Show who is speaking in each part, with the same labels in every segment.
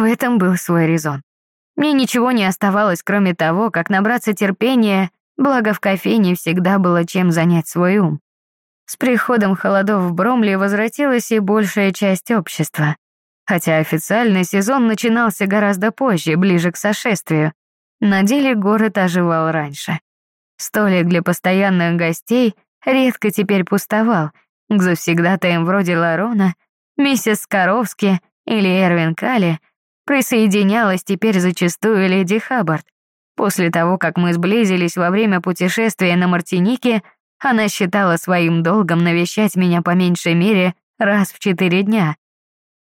Speaker 1: В этом был свой резон. Мне ничего не оставалось, кроме того, как набраться терпения, благо в кофейне всегда было чем занять свой ум. С приходом холодов в Бромли возвратилась и большая часть общества. Хотя официальный сезон начинался гораздо позже, ближе к сошествию. На деле город оживал раньше. Столик для постоянных гостей редко теперь пустовал. К завсегдатаям вроде Ларона, миссис Скоровски или Эрвин Калли присоединялась теперь зачастую леди Хаббард. После того, как мы сблизились во время путешествия на Мартинике, она считала своим долгом навещать меня по меньшей мере раз в четыре дня.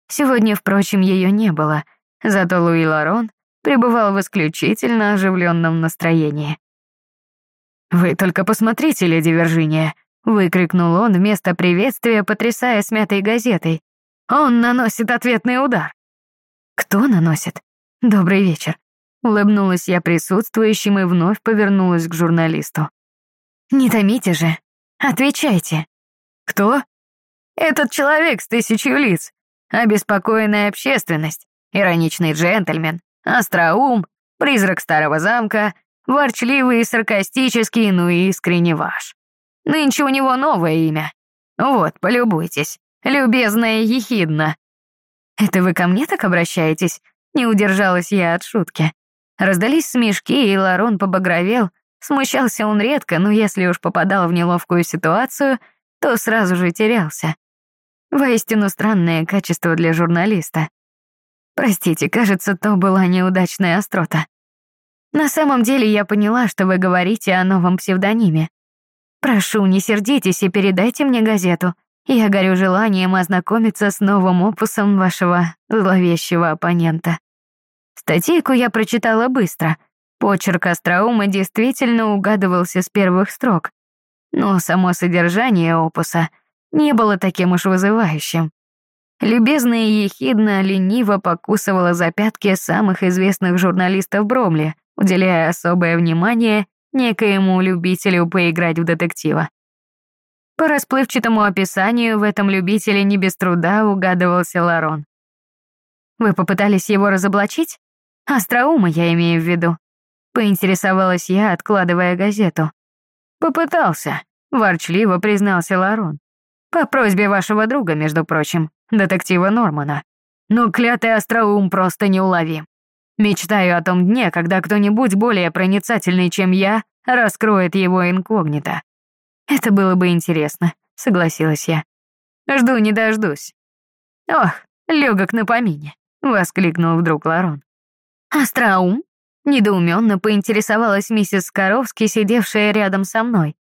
Speaker 1: Сегодня, впрочем, ее не было, зато Луи Ларон пребывал в исключительно оживленном настроении. «Вы только посмотрите, леди Виржиния!» — выкрикнул он вместо приветствия, потрясая смятой газетой. «Он наносит ответный удар!» «Кто наносит? Добрый вечер!» Улыбнулась я присутствующим и вновь повернулась к журналисту. «Не томите же! Отвечайте!» «Кто?» «Этот человек с тысячью лиц. Обеспокоенная общественность, ироничный джентльмен, остроум, призрак старого замка, ворчливый и саркастический, но искренне ваш. Нынче у него новое имя. Вот, полюбуйтесь. Любезная ехидна. Это вы ко мне так обращаетесь? Не удержалась я от шутки. Раздались смешки, и Ларон побагровел. Смущался он редко, но если уж попадал в неловкую ситуацию, то сразу же терялся. Воистину странное качество для журналиста. Простите, кажется, то была неудачная острота. На самом деле я поняла, что вы говорите о новом псевдониме. Прошу, не сердитесь и передайте мне газету. Я горю желанием ознакомиться с новым опусом вашего зловещего оппонента. Статейку я прочитала быстро. Почерк остроума действительно угадывался с первых строк. Но само содержание опуса не было таким уж вызывающим. Любезно и ехидно лениво покусывала за пятки самых известных журналистов Бромли, уделяя особое внимание некоему любителю поиграть в детектива. По расплывчатому описанию в этом любителе не без труда угадывался Ларон. «Вы попытались его разоблачить? Остроума я имею в виду», — поинтересовалась я, откладывая газету. «Попытался», — ворчливо признался Ларон. «По просьбе вашего друга, между прочим, детектива Нормана. Но клятый остроум просто неуловим. Мечтаю о том дне, когда кто-нибудь более проницательный, чем я, раскроет его инкогнито. Это было бы интересно, согласилась я. Жду не дождусь. Ох, легок на помине, воскликнул вдруг Ларон. Остроум? Недоуменно поинтересовалась миссис Скоровски, сидевшая рядом со мной.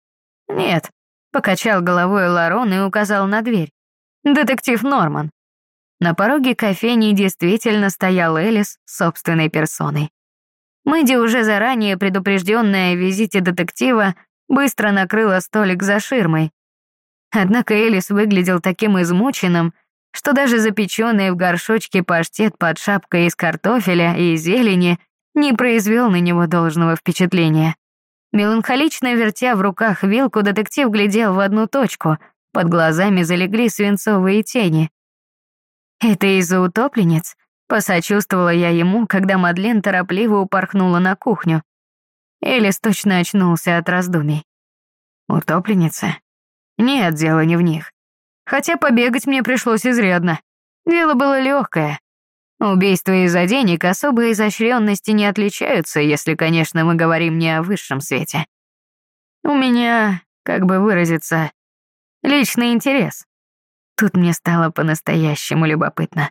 Speaker 1: Нет, покачал головой Ларон и указал на дверь. Детектив Норман. На пороге кофейни действительно стоял Элис собственной персоной. Мэдди, уже заранее предупрежденная о визите детектива, быстро накрыла столик за ширмой. Однако Элис выглядел таким измученным, что даже запеченный в горшочке паштет под шапкой из картофеля и зелени не произвел на него должного впечатления. Меланхолично вертя в руках вилку, детектив глядел в одну точку, под глазами залегли свинцовые тени. «Это из-за утопленниц?» — посочувствовала я ему, когда Мадлен торопливо упорхнула на кухню. Элис точно очнулся от раздумий. «Утопленницы?» «Нет, дело не в них. Хотя побегать мне пришлось изрядно. Дело было легкое. Убийства из-за денег особой изощренности не отличаются, если, конечно, мы говорим не о высшем свете. У меня, как бы выразиться, личный интерес. Тут мне стало по-настоящему любопытно.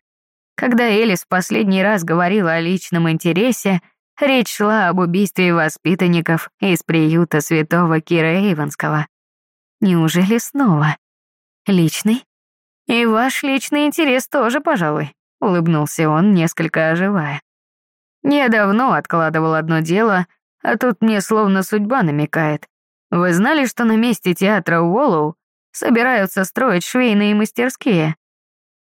Speaker 1: Когда Элис в последний раз говорила о личном интересе, речь шла об убийстве воспитанников из приюта святого Кира Эйвонского. Неужели снова? Личный? И ваш личный интерес тоже, пожалуй, улыбнулся он, несколько оживая. Я давно откладывал одно дело, а тут мне словно судьба намекает. Вы знали, что на месте театра Уоллоу собираются строить швейные мастерские.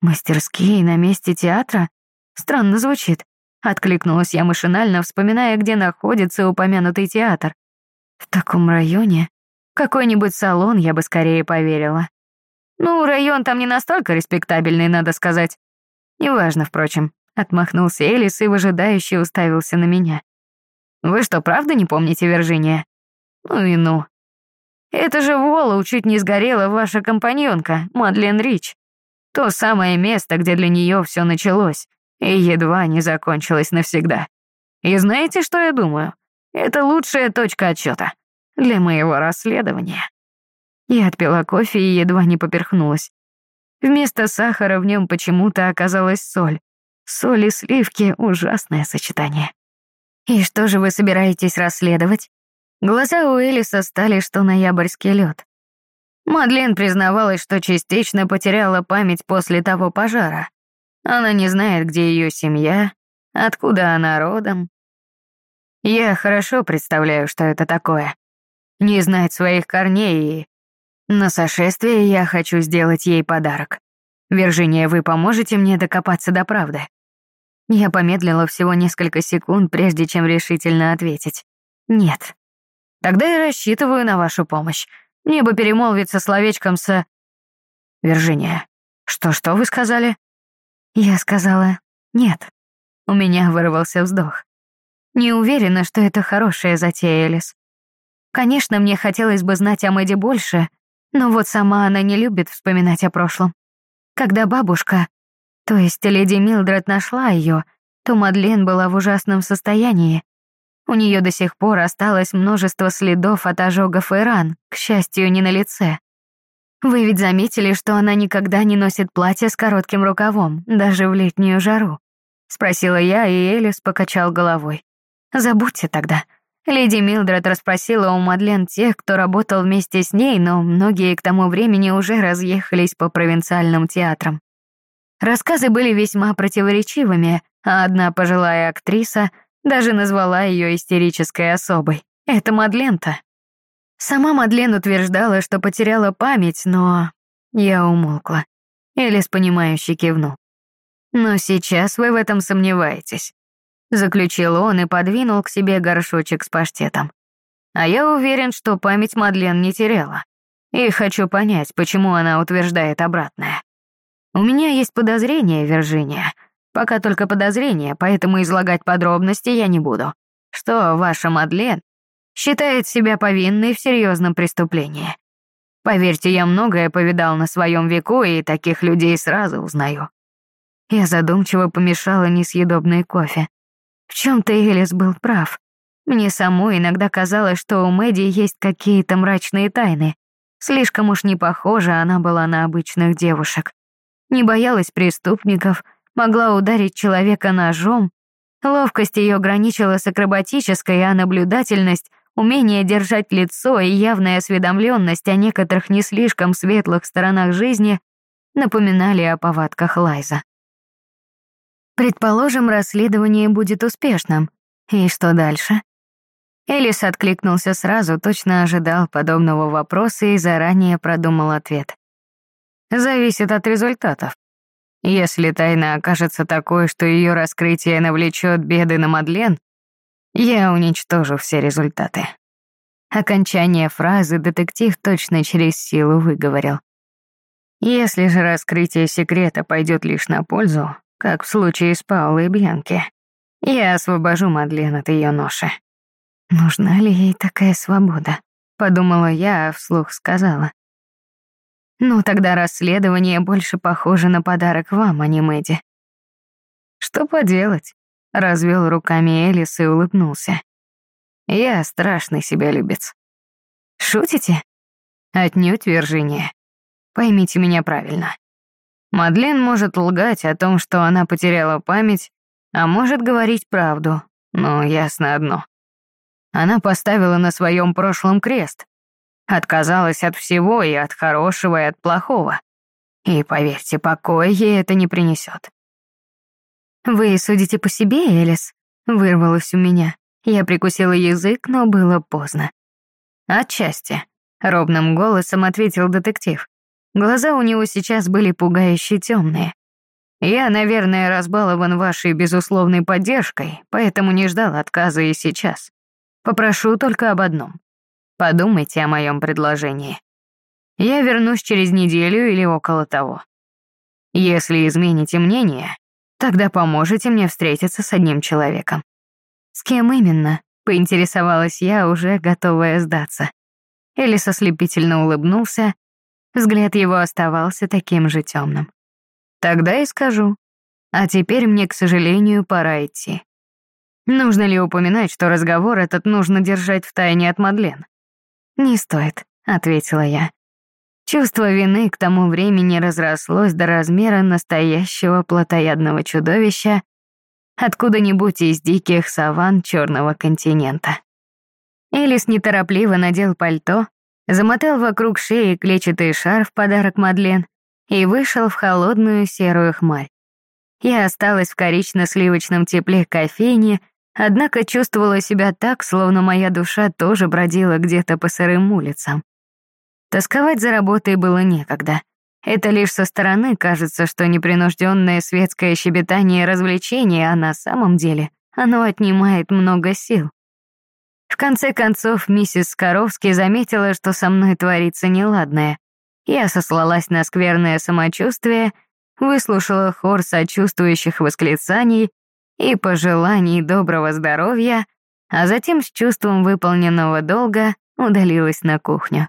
Speaker 1: Мастерские на месте театра? Странно звучит. Откликнулась я машинально, вспоминая, где находится упомянутый театр. В таком районе? Какой-нибудь салон я бы скорее поверила. Ну, район там не настолько респектабельный, надо сказать. Неважно, впрочем. Отмахнулся Элис и выжидающе уставился на меня. «Вы что, правда не помните Виржиния?» «Ну и ну. Это же в Уоллоу чуть не сгорела ваша компаньонка, Мадлен Рич. То самое место, где для нее все началось и едва не закончилось навсегда. И знаете, что я думаю? Это лучшая точка отчета для моего расследования». Я отпила кофе и едва не поперхнулась. Вместо сахара в нем почему-то оказалась соль. Соль и сливки — ужасное сочетание. «И что же вы собираетесь расследовать?» Глаза у Элиса стали, что ноябрьский лед. Мадлен признавалась, что частично потеряла память после того пожара. Она не знает, где ее семья, откуда она родом. Я хорошо представляю, что это такое. Не знать своих корней и... На сошествие я хочу сделать ей подарок. Виржиния, вы поможете мне докопаться до правды? Я помедлила всего несколько секунд, прежде чем решительно ответить. Нет. Тогда я рассчитываю на вашу помощь. Мне бы перемолвиться словечком с... Виржиния, что-что вы сказали? Я сказала «нет». У меня вырвался вздох. Не уверена, что это хорошая затея, Элис. Конечно, мне хотелось бы знать о Мэдди больше, но вот сама она не любит вспоминать о прошлом. Когда бабушка, то есть леди Милдред нашла ее, то Мадлен была в ужасном состоянии. У нее до сих пор осталось множество следов от ожогов и ран, к счастью, не на лице. Вы ведь заметили, что она никогда не носит платье с коротким рукавом, даже в летнюю жару? Спросила я, и Элис покачал головой. Забудьте тогда. Леди Милдред расспросила у Мадлен тех, кто работал вместе с ней, но многие к тому времени уже разъехались по провинциальным театрам. Рассказы были весьма противоречивыми, а одна пожилая актриса даже назвала ее истерической особой. Это Мадлен-то. Сама Мадлен утверждала, что потеряла память, но... Я умолкла. Элис, понимающе кивнул. «Но сейчас вы в этом сомневаетесь. Заключил он и подвинул к себе горшочек с паштетом. А я уверен, что память Мадлен не теряла. И хочу понять, почему она утверждает обратное. У меня есть подозрение, Виржиния. Пока только подозрение, поэтому излагать подробности я не буду. Что ваша Мадлен считает себя повинной в серьезном преступлении. Поверьте, я многое повидал на своем веку, и таких людей сразу узнаю. Я задумчиво помешала несъедобный кофе. В чем-то Элис был прав. Мне самой иногда казалось, что у Мэдди есть какие-то мрачные тайны. Слишком уж не похожа она была на обычных девушек. Не боялась преступников, могла ударить человека ножом. Ловкость ее граничила с акробатической, а наблюдательность, умение держать лицо и явная осведомленность о некоторых не слишком светлых сторонах жизни напоминали о повадках Лайза. Предположим, расследование будет успешным. И что дальше? Элис откликнулся сразу, точно ожидал подобного вопроса и заранее продумал ответ. Зависит от результатов. Если тайна окажется такой, что ее раскрытие навлечет беды на Мадлен, я уничтожу все результаты. Окончание фразы детектив точно через силу выговорил. Если же раскрытие секрета пойдет лишь на пользу, как в случае с Паулой и Бьянки. Я освобожу Мадлен от ее ноши. Нужна ли ей такая свобода? Подумала я, а вслух сказала. Ну, тогда расследование больше похоже на подарок вам, а не Мэдди. Что поделать? Развел руками Элис и улыбнулся. Я страшный себя любец. Шутите? Отнюдь, Виржиния. Поймите меня правильно. Мадлен может лгать о том, что она потеряла память, а может говорить правду, но ясно одно. Она поставила на своем прошлом крест, отказалась от всего и от хорошего, и от плохого. И, поверьте, покоя ей это не принесет. «Вы судите по себе, Элис?» — вырвалось у меня. Я прикусила язык, но было поздно. «Отчасти», — ровным голосом ответил детектив. Глаза у него сейчас были пугающе темные. Я, наверное, разбалован вашей безусловной поддержкой, поэтому не ждал отказа и сейчас. Попрошу только об одном. Подумайте о моем предложении. Я вернусь через неделю или около того. Если измените мнение, Тогда поможете мне встретиться с одним человеком. С кем именно? Поинтересовалась я, уже готовая сдаться. Элис ослепительно улыбнулся, взгляд его оставался таким же темным. Тогда и скажу. А теперь мне, к сожалению, пора идти. Нужно ли упоминать, что разговор этот нужно держать в тайне от Мадлен? Не стоит, ответила я. Чувство вины к тому времени разрослось до размера настоящего плотоядного чудовища откуда-нибудь из диких саван Черного континента. Элис неторопливо надел пальто, замотал вокруг шеи клетчатый шарф подарок Мадлен и вышел в холодную серую хмарь. Я осталась в корично-сливочном тепле кофейни, однако чувствовала себя так, словно моя душа тоже бродила где-то по сырым улицам. Тосковать за работой было некогда. Это лишь со стороны кажется, что непринужденное светское щебетание развлечение, а на самом деле оно отнимает много сил. В конце концов, миссис Скоровский заметила, что со мной творится неладное. Я сослалась на скверное самочувствие, выслушала хор сочувствующих восклицаний и пожеланий доброго здоровья, а затем с чувством выполненного долга удалилась на кухню.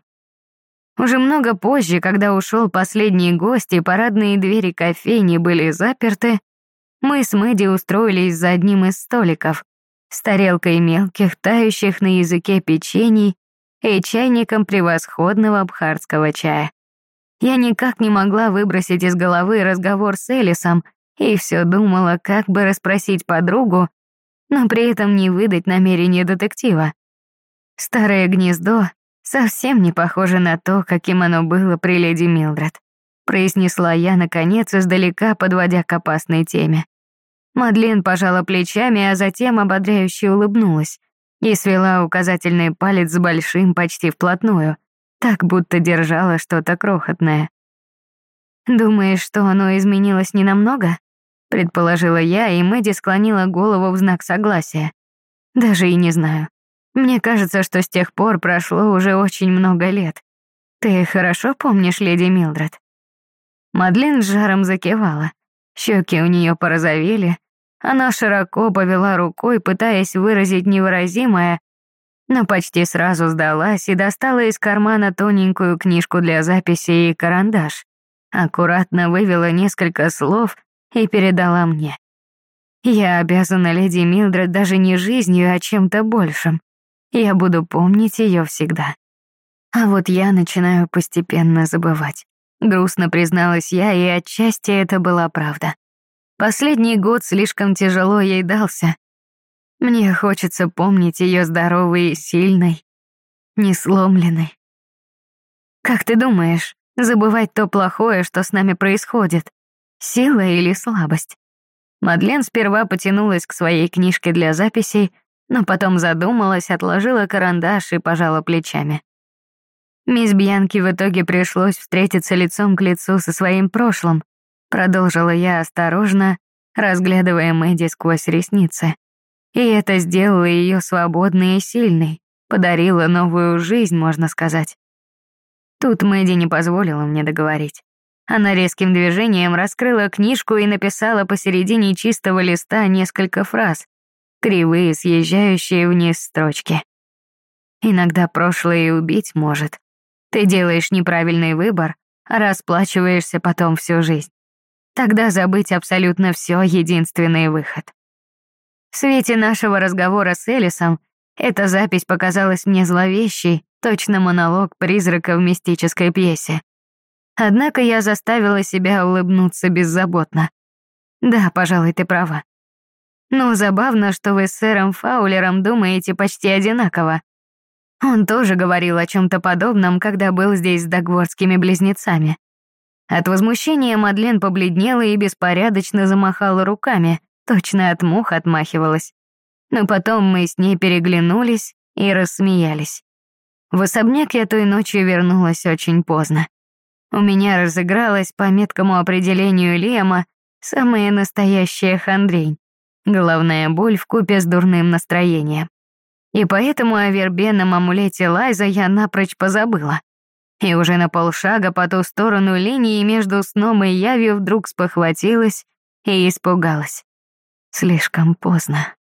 Speaker 1: Уже много позже, когда ушел последний гость и парадные двери кофейни были заперты, мы с Мэдди устроились за одним из столиков с тарелкой мелких, тающих на языке печений и чайником превосходного абхарского чая. Я никак не могла выбросить из головы разговор с Элисом и все думала, как бы расспросить подругу, но при этом не выдать намерение детектива. Старое гнездо совсем не похоже на то, каким оно было при леди Милдред, произнесла я, наконец, издалека, подводя к опасной теме. Мадлен пожала плечами, а затем ободряюще улыбнулась и свела указательный палец с большим почти вплотную, так будто держала что-то крохотное. «Думаешь, что оно изменилось ненамного?» — предположила я, и Мэдди склонила голову в знак согласия. «Даже и не знаю. Мне кажется, что с тех пор прошло уже очень много лет. Ты хорошо помнишь леди Милдред?» Мадлен с жаром закивала. Щеки у нее порозовели. Она широко повела рукой, пытаясь выразить невыразимое, но почти сразу сдалась и достала из кармана тоненькую книжку для записи и карандаш. Аккуратно вывела несколько слов и передала мне. Я обязана леди Милдред даже не жизнью, а чем-то большим. Я буду помнить ее всегда. А вот я начинаю постепенно забывать. Грустно призналась я, и отчасти это была правда. Последний год слишком тяжело ей дался. Мне хочется помнить ее здоровой и сильной, не сломленной. Как ты думаешь, забывать то плохое, что с нами происходит, сила или слабость? Мадлен сперва потянулась к своей книжке для записей, но потом задумалась, отложила карандаш и пожала плечами. Мисс Бьянки в итоге пришлось встретиться лицом к лицу со своим прошлым, продолжила я осторожно, разглядывая Мэдди сквозь ресницы. И это сделало ее свободной и сильной, подарило новую жизнь, можно сказать. Тут Мэдди не позволила мне договорить. Она резким движением раскрыла книжку и написала посередине чистого листа несколько фраз, кривые, съезжающие вниз строчки. Иногда прошлое и убить может. Ты делаешь неправильный выбор, а расплачиваешься потом всю жизнь. Тогда забыть абсолютно все — единственный выход. В свете нашего разговора с Элисом эта запись показалась мне зловещей, точно монолог призрака в мистической пьесе. Однако я заставила себя улыбнуться беззаботно. Да, пожалуй, ты права. Ну, забавно, что вы с сэром Фаулером думаете почти одинаково. Он тоже говорил о чем-то подобном, когда был здесь с догворскими близнецами. От возмущения Мадлен побледнела и беспорядочно замахала руками, точно от мух отмахивалась. Но потом мы с ней переглянулись и рассмеялись. В особняк я той ночью вернулась очень поздно. У меня разыгралась по меткому определению Лема самая настоящая хандрень. Головная боль в купе с дурным настроением. И поэтому о вербенном амулете Лайза я напрочь позабыла. И уже на полшага по ту сторону линии между сном и явью вдруг спохватилась и испугалась. Слишком поздно.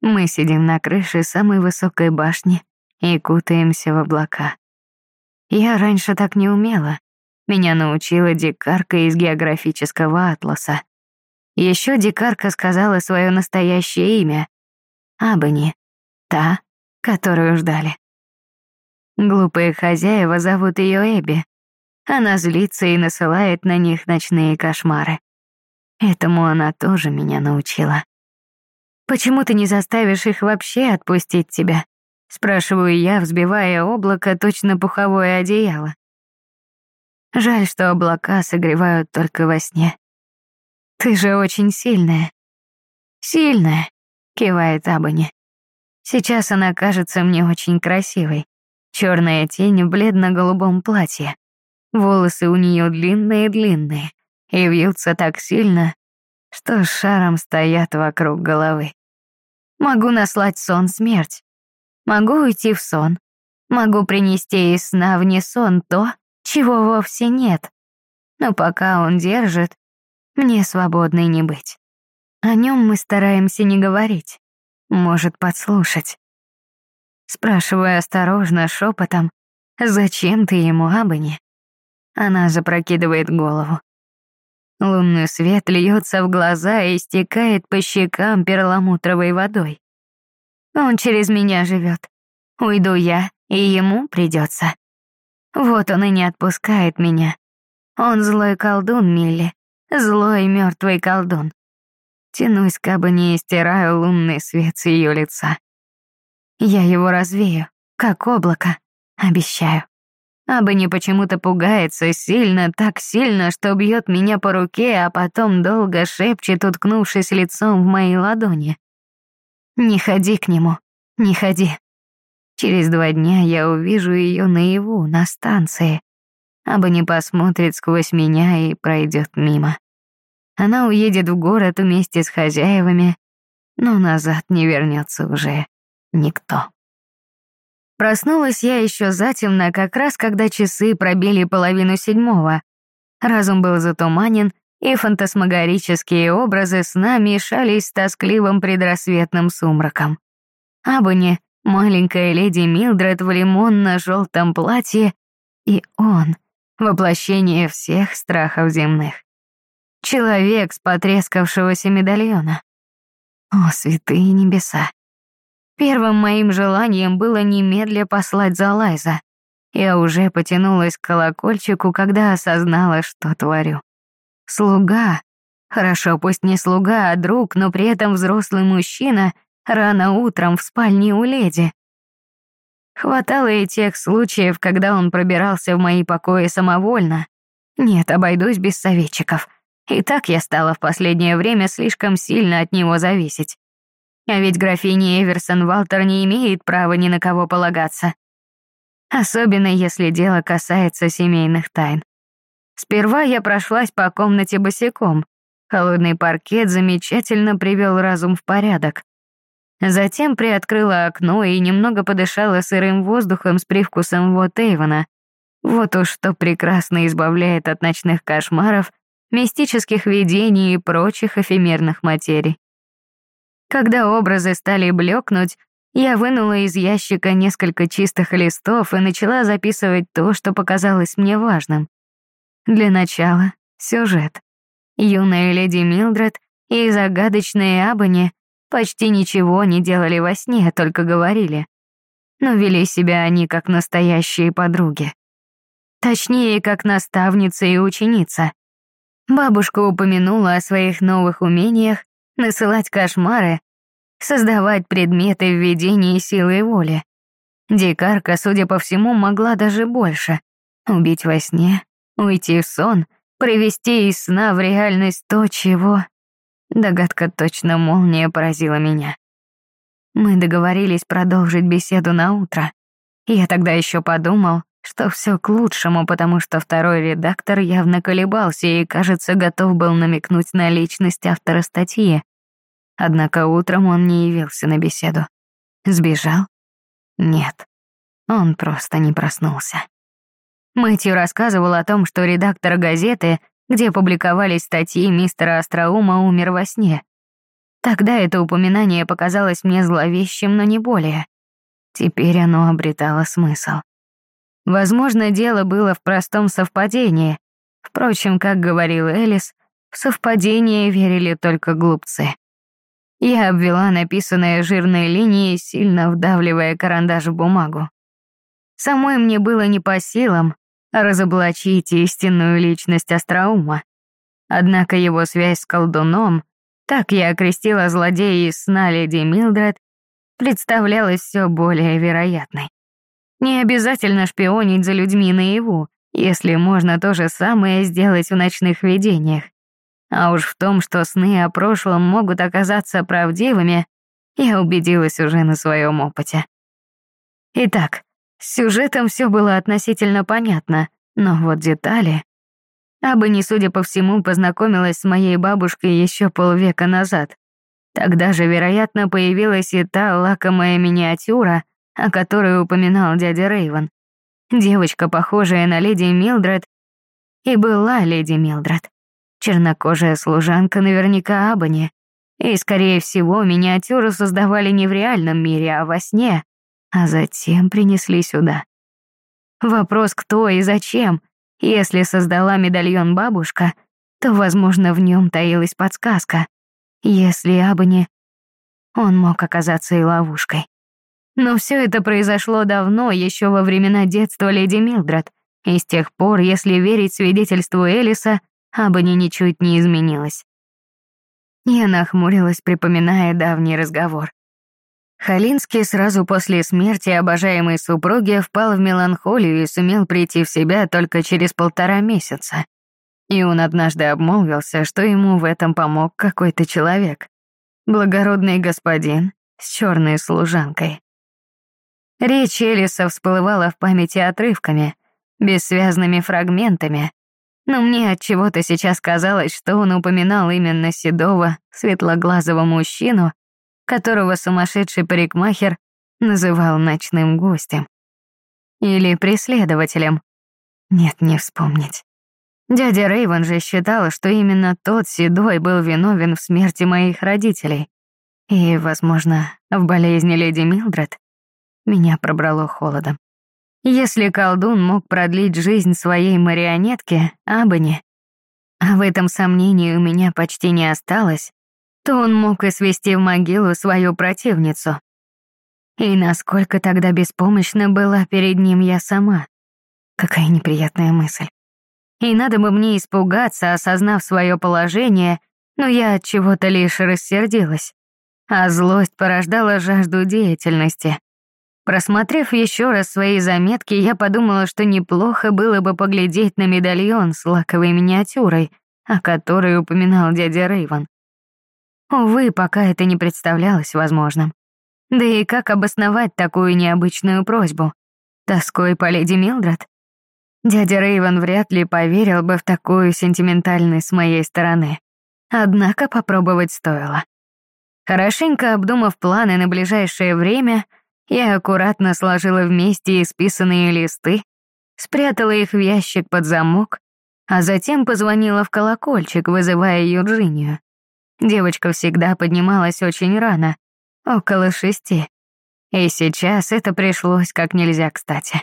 Speaker 1: Мы сидим на крыше самой высокой башни и кутаемся в облака. Я раньше так не умела. Меня научила дикарка из географического атласа. Еще дикарка сказала свое настоящее имя — Абани, та, которую ждали. Глупые хозяева зовут ее Эбби. Она злится и насылает на них ночные кошмары. Этому она тоже меня научила. «Почему ты не заставишь их вообще отпустить тебя?» Спрашиваю я, взбивая облако точно пуховое одеяло. Жаль, что облака согревают только во сне. Ты же очень сильная. Сильная, кивает Абани. Сейчас она кажется мне очень красивой. Черная тень в бледно-голубом платье. Волосы у нее длинные-длинные и вьются так сильно, что шаром стоят вокруг головы. Могу наслать сон смерть. Могу уйти в сон. Могу принести из сна вне сон то, чего вовсе нет. Но пока он держит, мне свободной не быть. О нем мы стараемся не говорить. Может подслушать. Спрашиваю осторожно, шепотом, «Зачем ты ему, Абани?» Она запрокидывает голову. Лунный свет льется в глаза и стекает по щекам перламутровой водой. Он через меня живет. Уйду я, и ему придется. Вот он и не отпускает меня. Он злой колдун, Милли. Злой мертвый колдун. Тянусь к Абани и стираю лунный свет с ее лица. Я его развею, как облако, обещаю. Абани почему-то пугается сильно, так сильно, что бьет меня по руке, а потом долго шепчет, уткнувшись лицом в мои ладони. «Не ходи к нему, не ходи». Через два дня я увижу ее наяву, на станции. Абани посмотрит сквозь меня и пройдет мимо. Она уедет в город вместе с хозяевами, но назад не вернется уже никто. Проснулась я еще затемно, как раз когда часы пробили половину седьмого. Разум был затуманен, и фантасмагорические образы сна мешались с тоскливым предрассветным сумраком. Абони, маленькая леди Милдред в лимонно-желтом платье, и он, воплощение всех страхов земных. Человек с потрескавшегося медальона. О, святые небеса! Первым моим желанием было немедля послать за Лайза. Я уже потянулась к колокольчику, когда осознала, что творю. Слуга, хорошо, пусть не слуга, а друг, но при этом взрослый мужчина, рано утром в спальне у леди. Хватало и тех случаев, когда он пробирался в мои покои самовольно. Нет, обойдусь без советчиков. И так я стала в последнее время слишком сильно от него зависеть. А ведь графиня Эверсон Валтер не имеет права ни на кого полагаться. Особенно если дело касается семейных тайн. Сперва я прошлась по комнате босиком. Холодный паркет замечательно привел разум в порядок. Затем приоткрыла окно и немного подышала сырым воздухом с привкусом вот Эйвона. Вот уж что прекрасно избавляет от ночных кошмаров, мистических видений и прочих эфемерных материй. Когда образы стали блекнуть, я вынула из ящика несколько чистых листов и начала записывать то, что показалось мне важным. Для начала — сюжет. Юная леди Милдред и загадочные Абани почти ничего не делали во сне, только говорили. Но вели себя они как настоящие подруги. Точнее, как наставница и ученица. Бабушка упомянула о своих новых умениях насылать кошмары, создавать предметы в видении силы воли. Дикарка, судя по всему, могла даже больше. Убить во сне, уйти в сон, привести из сна в реальность то, чего... Догадка точно молния поразила меня. Мы договорились продолжить беседу на утро. Я тогда еще подумал, что все к лучшему, потому что второй редактор явно колебался и, кажется, готов был намекнуть на личность автора статьи. Однако утром он не явился на беседу. Сбежал? Нет, он просто не проснулся. Мэтью рассказывал о том, что редактор газеты где публиковались статьи мистера Остроума «Умер во сне». Тогда это упоминание показалось мне зловещим, но не более. Теперь оно обретало смысл. Возможно, дело было в простом совпадении. Впрочем, как говорил Элис, в совпадение верили только глупцы. Я обвела написанное жирной линией, сильно вдавливая карандаш в бумагу. Самой мне было не по силам разоблачить истинную личность Остроума. Однако его связь с колдуном, так я окрестила злодея из сна леди Милдред, представлялась все более вероятной. Не обязательно шпионить за людьми наяву, если можно то же самое сделать в ночных видениях. А уж в том, что сны о прошлом могут оказаться правдивыми, я убедилась уже на своем опыте. Итак, сюжетом все было относительно понятно, но вот детали... Абани, судя по всему, познакомилась с моей бабушкой еще полвека назад. Тогда же, вероятно, появилась и та лакомая миниатюра, о которой упоминал дядя Рейвен. Девочка, похожая на леди Милдред, и была леди Милдред. Чернокожая служанка наверняка Абани. И, скорее всего, миниатюру создавали не в реальном мире, а во сне, а затем принесли сюда. Вопрос, кто и зачем. Если создала медальон бабушка, то, возможно, в нем таилась подсказка. Если Абани, он мог оказаться и ловушкой. Но все это произошло давно, еще во времена детства леди Милдред, и с тех пор, если верить свидетельству Элиса, Абани ничуть не изменилась. Я нахмурилась, припоминая давний разговор. Халинский сразу после смерти обожаемой супруги впал в меланхолию и сумел прийти в себя только через полтора месяца. И он однажды обмолвился, что ему в этом помог какой-то человек. Благородный господин с черной служанкой. Речь Элиса всплывала в памяти отрывками, бессвязными фрагментами, но мне от чего-то сейчас казалось, что он упоминал именно седого, светлоглазого мужчину, которого сумасшедший парикмахер называл ночным гостем. Или преследователем. Нет, не вспомнить. Дядя Рейвен же считал, что именно тот седой был виновен в смерти моих родителей. И, возможно, в болезни леди Милдред. Меня пробрало холодом. Если колдун мог продлить жизнь своей марионетке, Абани, а в этом сомнении у меня почти не осталось, то он мог и свести в могилу свою противницу. И насколько тогда беспомощна была перед ним я сама. Какая неприятная мысль. И надо бы мне испугаться, осознав свое положение, но я от чего-то лишь рассердилась. А злость порождала жажду деятельности. Просмотрев еще раз свои заметки, я подумала, что неплохо было бы поглядеть на медальон с лаковой миниатюрой, о которой упоминал дядя Рейвен. Увы, пока это не представлялось возможным. Да и как обосновать такую необычную просьбу? Тоской по леди Милдред? Дядя Рейвен вряд ли поверил бы в такую сентиментальность с моей стороны. Однако попробовать стоило. Хорошенько обдумав планы на ближайшее время — я аккуратно сложила вместе исписанные листы, спрятала их в ящик под замок, а затем позвонила в колокольчик, вызывая Юджинию. Девочка всегда поднималась очень рано, около шести. И сейчас это пришлось как нельзя кстати.